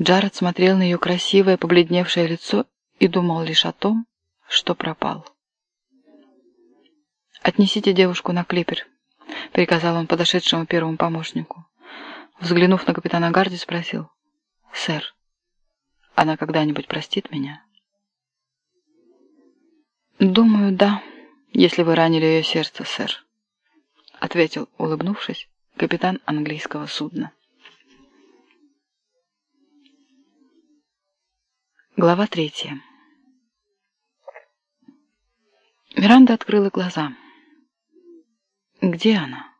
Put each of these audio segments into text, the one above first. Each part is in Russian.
Джаред смотрел на ее красивое, побледневшее лицо и думал лишь о том, что пропал. «Отнесите девушку на клипер», — приказал он подошедшему первому помощнику. Взглянув на капитана Гарди, спросил. «Сэр, она когда-нибудь простит меня?» «Думаю, да, если вы ранили ее сердце, сэр», — ответил, улыбнувшись, капитан английского судна. Глава третья. Миранда открыла глаза. Где она?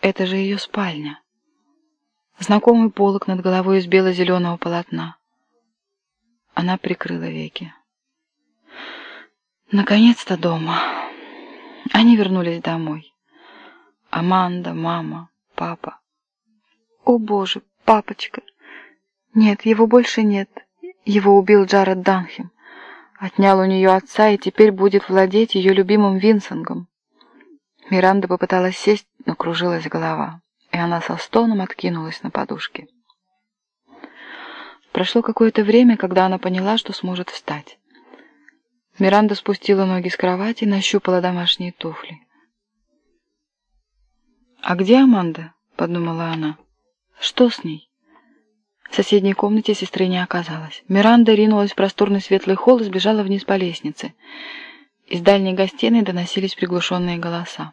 Это же ее спальня. Знакомый полок над головой из бело-зеленого полотна. Она прикрыла веки. Наконец-то дома. Они вернулись домой. Аманда, мама, папа. О боже, папочка! Нет, его больше нет. Его убил Джаред Данхем. Отнял у нее отца и теперь будет владеть ее любимым Винсингом. Миранда попыталась сесть, но кружилась голова, и она со стоном откинулась на подушке. Прошло какое-то время, когда она поняла, что сможет встать. Миранда спустила ноги с кровати и нащупала домашние туфли. «А где Аманда?» — подумала она. «Что с ней?» В соседней комнате сестры не оказалось. Миранда ринулась в просторный светлый холл и сбежала вниз по лестнице. Из дальней гостиной доносились приглушенные голоса.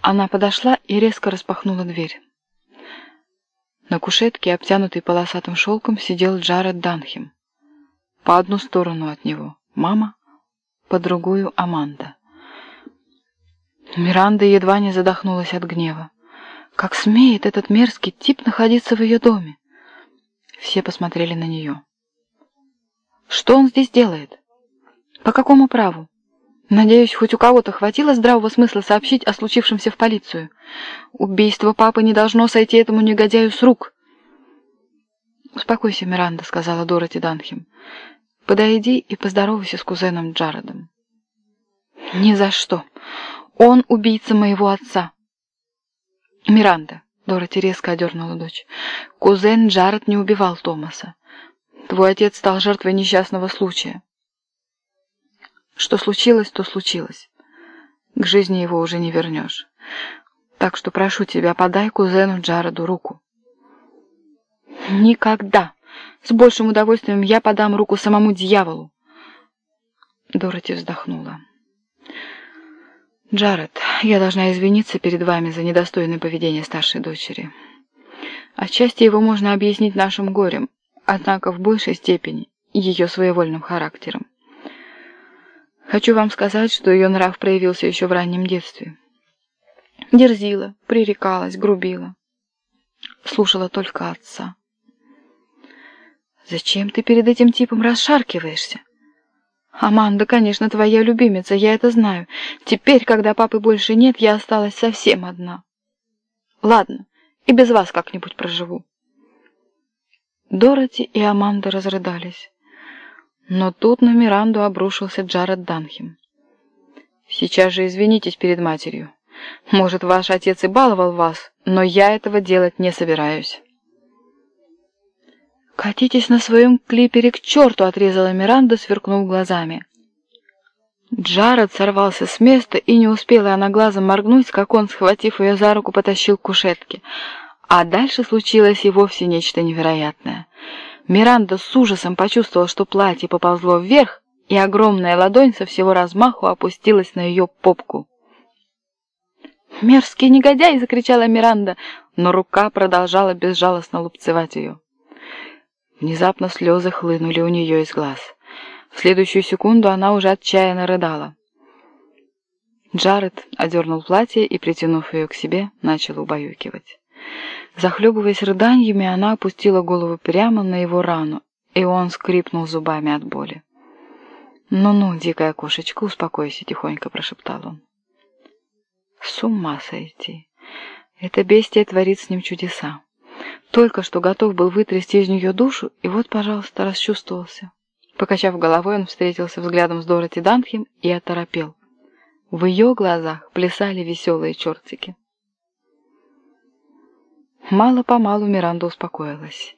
Она подошла и резко распахнула дверь. На кушетке, обтянутой полосатым шелком, сидел Джаред Данхем. По одну сторону от него мама, по другую Аманда. Миранда едва не задохнулась от гнева. Как смеет этот мерзкий тип находиться в ее доме? Все посмотрели на нее. Что он здесь делает? По какому праву? Надеюсь, хоть у кого-то хватило здравого смысла сообщить о случившемся в полицию. Убийство папы не должно сойти этому негодяю с рук. «Успокойся, Миранда», — сказала Дороти Данхем. «Подойди и поздоровайся с кузеном Джаредом». «Ни за что. Он убийца моего отца». «Миранда», Дороти резко одернула дочь. «Кузен Джаред не убивал Томаса. Твой отец стал жертвой несчастного случая. Что случилось, то случилось. К жизни его уже не вернешь. Так что прошу тебя, подай кузену Джареду руку». «Никогда! С большим удовольствием я подам руку самому дьяволу!» Дороти вздохнула. «Джаред, я должна извиниться перед вами за недостойное поведение старшей дочери. Отчасти его можно объяснить нашим горем, однако в большей степени ее своевольным характером. Хочу вам сказать, что ее нрав проявился еще в раннем детстве. Дерзила, пререкалась, грубила. Слушала только отца. «Зачем ты перед этим типом расшаркиваешься?» «Аманда, конечно, твоя любимица, я это знаю. Теперь, когда папы больше нет, я осталась совсем одна. Ладно, и без вас как-нибудь проживу». Дороти и Аманда разрыдались. Но тут на Миранду обрушился Джаред Данхем. «Сейчас же извинитесь перед матерью. Может, ваш отец и баловал вас, но я этого делать не собираюсь». «Катитесь на своем клипере к черту!» — отрезала Миранда, сверкнув глазами. Джаред сорвался с места, и не успела она глазом моргнуть, как он, схватив ее за руку, потащил к кушетке. А дальше случилось и вовсе нечто невероятное. Миранда с ужасом почувствовала, что платье поползло вверх, и огромная ладонь со всего размаху опустилась на ее попку. «Мерзкий негодяй!» — закричала Миранда, но рука продолжала безжалостно лупцевать ее. Внезапно слезы хлынули у нее из глаз. В следующую секунду она уже отчаянно рыдала. Джаред одернул платье и, притянув ее к себе, начал убаюкивать. Захлебываясь рыданиями, она опустила голову прямо на его рану, и он скрипнул зубами от боли. «Ну-ну, дикая кошечка, успокойся», — тихонько прошептал он. «С ума сойти! Это бестия творит с ним чудеса. Только что готов был вытрясти из нее душу, и вот, пожалуйста, расчувствовался. Покачав головой, он встретился взглядом с Дороти Дантхем и оторопел. В ее глазах плясали веселые чертики. Мало-помалу Миранда успокоилась.